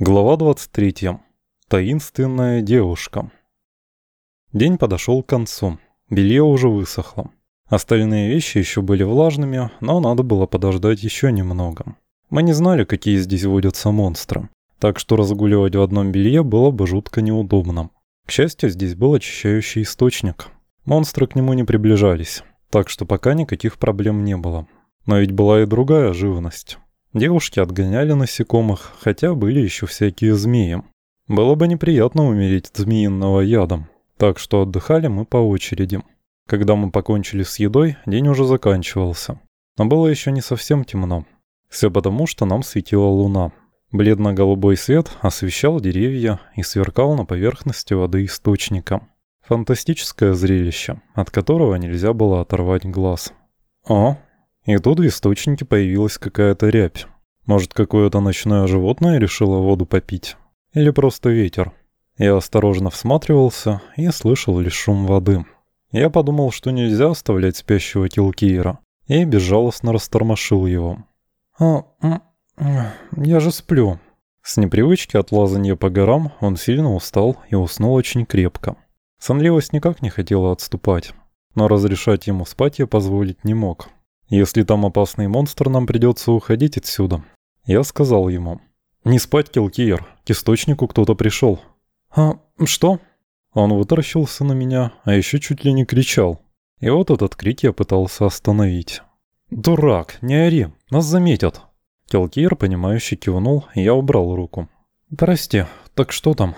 Глава 23. Таинственная девушка. День подошел к концу. Белье уже высохло. Остальные вещи еще были влажными, но надо было подождать еще немного. Мы не знали, какие здесь водятся монстры, так что разгуливать в одном белье было бы жутко неудобно. К счастью, здесь был очищающий источник. Монстры к нему не приближались, так что пока никаких проблем не было. Но ведь была и другая живность. Девушки отгоняли насекомых, хотя были еще всякие змеи. Было бы неприятно умереть от змеиного ядом, так что отдыхали мы по очереди. Когда мы покончили с едой, день уже заканчивался. Но было еще не совсем темно. Все потому, что нам светила луна. Бледно-голубой свет освещал деревья и сверкал на поверхности воды источника. Фантастическое зрелище, от которого нельзя было оторвать глаз. О, и тут в источнике появилась какая-то рябь. Может, какое-то ночное животное решило воду попить? Или просто ветер? Я осторожно всматривался и слышал лишь шум воды. Я подумал, что нельзя оставлять спящего Килкиера, и безжалостно растормошил его. «А, я же сплю». С непривычки от лазанья по горам он сильно устал и уснул очень крепко. Сонливость никак не хотела отступать, но разрешать ему спать я позволить не мог. Если там опасный монстр, нам придется уходить отсюда. Я сказал ему. Не спать, Килкиер, к источнику кто-то пришел. А что? Он вытаращился на меня, а еще чуть ли не кричал. И вот этот крик я пытался остановить. «Дурак, не ори, нас заметят!» Келкиер, понимающе кивнул, и я убрал руку. «Прости, так что там?»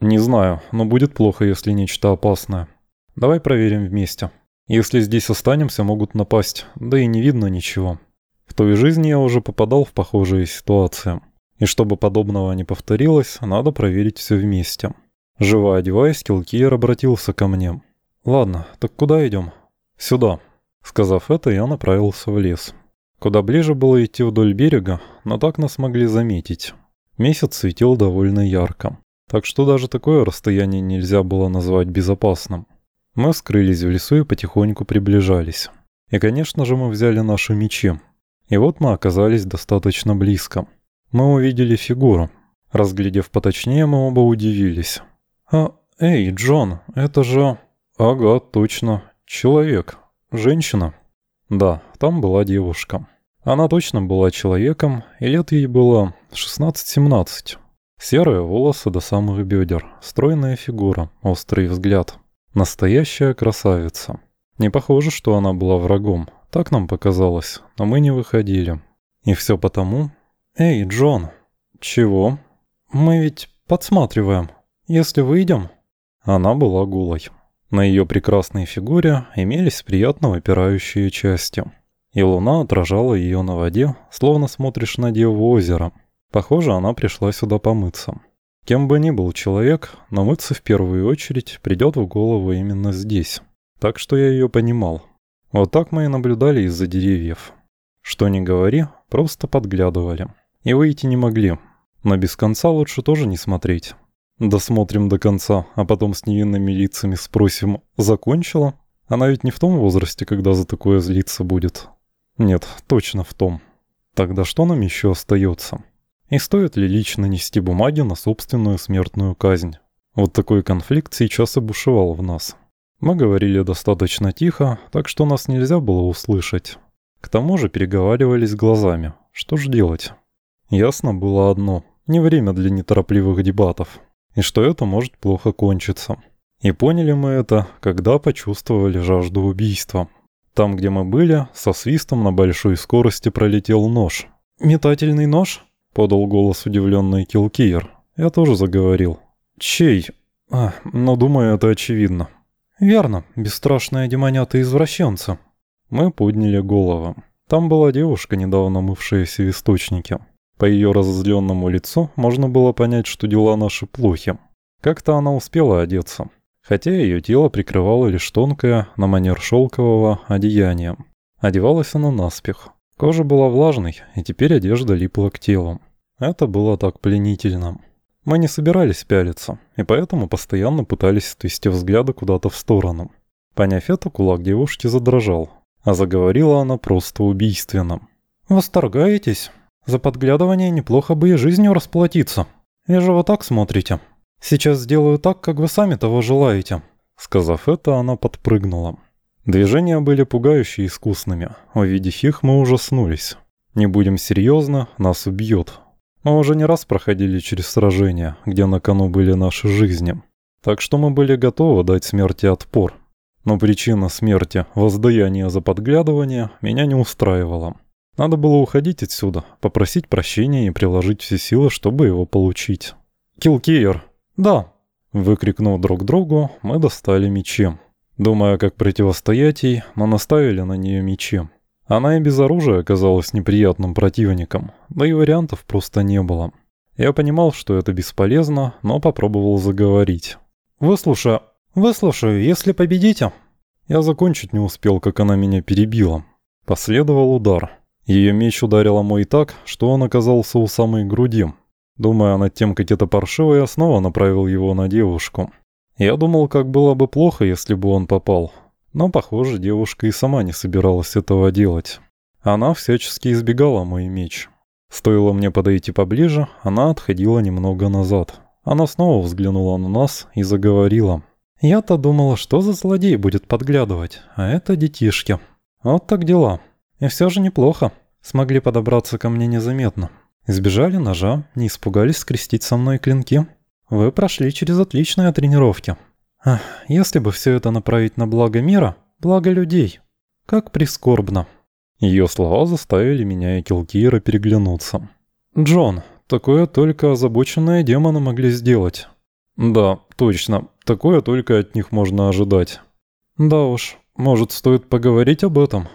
«Не знаю, но будет плохо, если нечто опасное. Давай проверим вместе». Если здесь останемся, могут напасть, да и не видно ничего. В той жизни я уже попадал в похожие ситуации. И чтобы подобного не повторилось, надо проверить все вместе. Живо одеваясь, Килкиер обратился ко мне. «Ладно, так куда идем?» «Сюда». Сказав это, я направился в лес. Куда ближе было идти вдоль берега, но так нас могли заметить. Месяц светил довольно ярко, так что даже такое расстояние нельзя было назвать безопасным. Мы скрылись в лесу и потихоньку приближались. И, конечно же, мы взяли наши мечи. И вот мы оказались достаточно близко. Мы увидели фигуру. Разглядев поточнее, мы оба удивились. «А, эй, Джон, это же...» «Ага, точно. Человек. Женщина». Да, там была девушка. Она точно была человеком, и лет ей было 16-17. Серые волосы до самых бедер, стройная фигура, острый взгляд. Настоящая красавица. Не похоже, что она была врагом. Так нам показалось, но мы не выходили. И все потому... «Эй, Джон!» «Чего?» «Мы ведь подсматриваем. Если выйдем...» Она была голой. На ее прекрасной фигуре имелись приятно выпирающие части. И луна отражала ее на воде, словно смотришь на деву озера. Похоже, она пришла сюда помыться. Кем бы ни был человек, но мыться в первую очередь придет в голову именно здесь. Так что я ее понимал. Вот так мы и наблюдали из-за деревьев. Что ни говори, просто подглядывали. И выйти не могли. Но без конца лучше тоже не смотреть. Досмотрим до конца, а потом с невинными лицами спросим «закончила?» Она ведь не в том возрасте, когда за такое злиться будет. Нет, точно в том. Тогда что нам еще остается? И стоит ли лично нести бумаги на собственную смертную казнь? Вот такой конфликт сейчас и в нас. Мы говорили достаточно тихо, так что нас нельзя было услышать. К тому же переговаривались глазами. Что ж делать? Ясно было одно. Не время для неторопливых дебатов. И что это может плохо кончиться. И поняли мы это, когда почувствовали жажду убийства. Там, где мы были, со свистом на большой скорости пролетел нож. «Метательный нож?» — подал голос удивленный Килкиер. Я тоже заговорил. «Чей?» «А, но думаю, это очевидно». «Верно, бесстрашная демонята-извращенца». Мы подняли голову. Там была девушка, недавно мывшаяся в источнике. По ее разозленному лицу можно было понять, что дела наши плохи. Как-то она успела одеться, хотя ее тело прикрывало лишь тонкое, на манер шелкового, одеяние. Одевалась она наспех. Кожа была влажной, и теперь одежда липла к телу. Это было так пленительно. Мы не собирались пялиться, и поэтому постоянно пытались отвести взгляды куда-то в сторону. Поняв это, кулак девушки задрожал, а заговорила она просто убийственно. «Восторгаетесь? За подглядывание неплохо бы и жизнью расплатиться. «Вижу, вы так смотрите. Сейчас сделаю так, как вы сами того желаете». Сказав это, она подпрыгнула. Движения были пугающе искусными. Увидев их, мы ужаснулись. Не будем серьезно, нас убьет. Мы уже не раз проходили через сражения, где на кону были наши жизни. Так что мы были готовы дать смерти отпор. Но причина смерти, воздаяние за подглядывание, меня не устраивала. Надо было уходить отсюда, попросить прощения и приложить все силы, чтобы его получить. «Килкиер!» «Да!» Выкрикнув друг другу, мы достали мечи. Думая, как противостоять ей, мы наставили на нее мечи. Она и без оружия оказалась неприятным противником, да и вариантов просто не было. Я понимал, что это бесполезно, но попробовал заговорить. «Выслушаю, выслушаю, если победите». Я закончить не успел, как она меня перебила. Последовал удар. Ее меч ударил мой так, что он оказался у самой груди. Думая над тем, как это паршиво, я снова направил его на девушку. Я думал, как было бы плохо, если бы он попал. Но, похоже, девушка и сама не собиралась этого делать. Она всячески избегала мой меч. Стоило мне подойти поближе, она отходила немного назад. Она снова взглянула на нас и заговорила. «Я-то думала, что за злодей будет подглядывать, а это детишки. Вот так дела. И все же неплохо. Смогли подобраться ко мне незаметно. Избежали ножа, не испугались скрестить со мной клинки. Вы прошли через отличные тренировки. Если бы все это направить на благо мира, благо людей. Как прискорбно. Ее слова заставили меня и Килкира переглянуться. «Джон, такое только озабоченные демоны могли сделать». «Да, точно, такое только от них можно ожидать». «Да уж, может, стоит поговорить об этом?»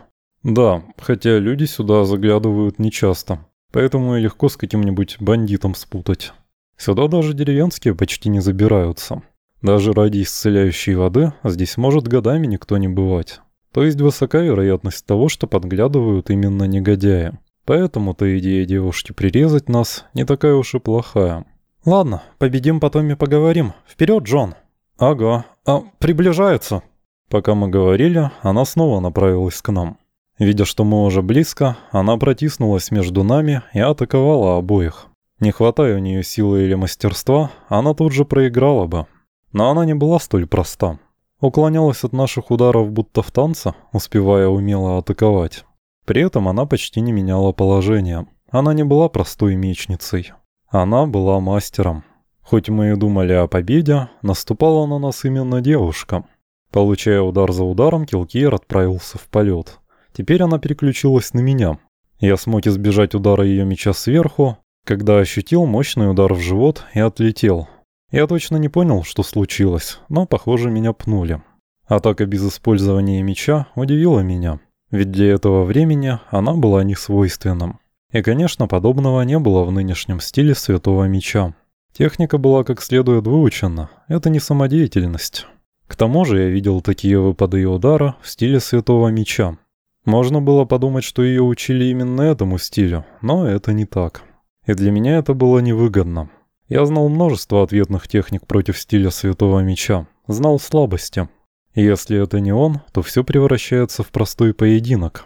Да, хотя люди сюда заглядывают нечасто, поэтому легко с каким-нибудь бандитом спутать. Сюда даже деревенские почти не забираются. Даже ради исцеляющей воды здесь может годами никто не бывать. То есть высока вероятность того, что подглядывают именно негодяи. Поэтому-то идея девушки прирезать нас не такая уж и плохая. Ладно, победим потом и поговорим. Вперед, Джон. Ага, а приближается. Пока мы говорили, она снова направилась к нам. Видя, что мы уже близко, она протиснулась между нами и атаковала обоих. Не хватая у нее силы или мастерства, она тут же проиграла бы. Но она не была столь проста. Уклонялась от наших ударов будто в танце, успевая умело атаковать. При этом она почти не меняла положение. Она не была простой мечницей. Она была мастером. Хоть мы и думали о победе, наступала на нас именно девушка. Получая удар за ударом, Килкиер отправился в полет. Теперь она переключилась на меня. Я смог избежать удара ее меча сверху, когда ощутил мощный удар в живот и отлетел. Я точно не понял, что случилось, но, похоже, меня пнули. Атака без использования меча удивила меня, ведь для этого времени она была не свойственным. И, конечно, подобного не было в нынешнем стиле Святого Меча. Техника была как следует выучена, это не самодеятельность. К тому же я видел такие выпады и удара в стиле Святого Меча, можно было подумать, что ее учили именно этому стилю, но это не так. И для меня это было невыгодно. Я знал множество ответных техник против стиля Святого Меча, знал слабости. Если это не он, то все превращается в простой поединок.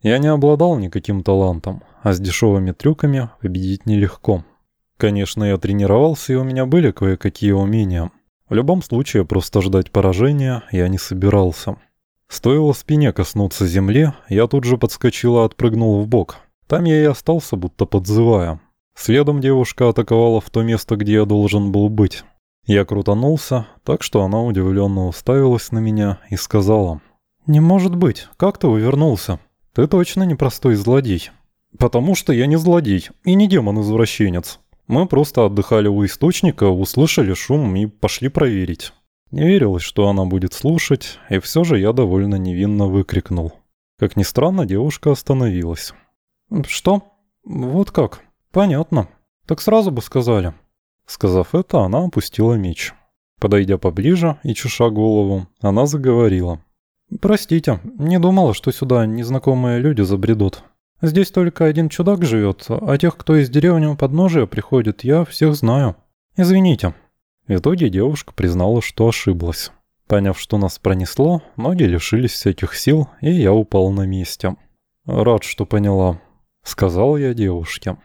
Я не обладал никаким талантом, а с дешевыми трюками победить нелегко. Конечно, я тренировался, и у меня были кое-какие умения. В любом случае, просто ждать поражения я не собирался. Стоило спине коснуться земли, я тут же подскочил и отпрыгнул в бок. Там я и остался, будто подзывая. Следом девушка атаковала в то место, где я должен был быть. Я крутанулся, так что она удивленно уставилась на меня и сказала. «Не может быть, как ты увернулся? Ты точно не простой злодей». «Потому что я не злодей и не демон-извращенец. Мы просто отдыхали у источника, услышали шум и пошли проверить». Не верилось, что она будет слушать, и все же я довольно невинно выкрикнул. Как ни странно, девушка остановилась. «Что? Вот как? Понятно. Так сразу бы сказали». Сказав это, она опустила меч. Подойдя поближе и чеша голову, она заговорила. «Простите, не думала, что сюда незнакомые люди забредут. Здесь только один чудак живет, а тех, кто из деревни у подножия приходит, я всех знаю. Извините». В итоге девушка признала, что ошиблась. Поняв, что нас пронесло, ноги лишились всяких сил, и я упал на месте. «Рад, что поняла», — сказал я девушке.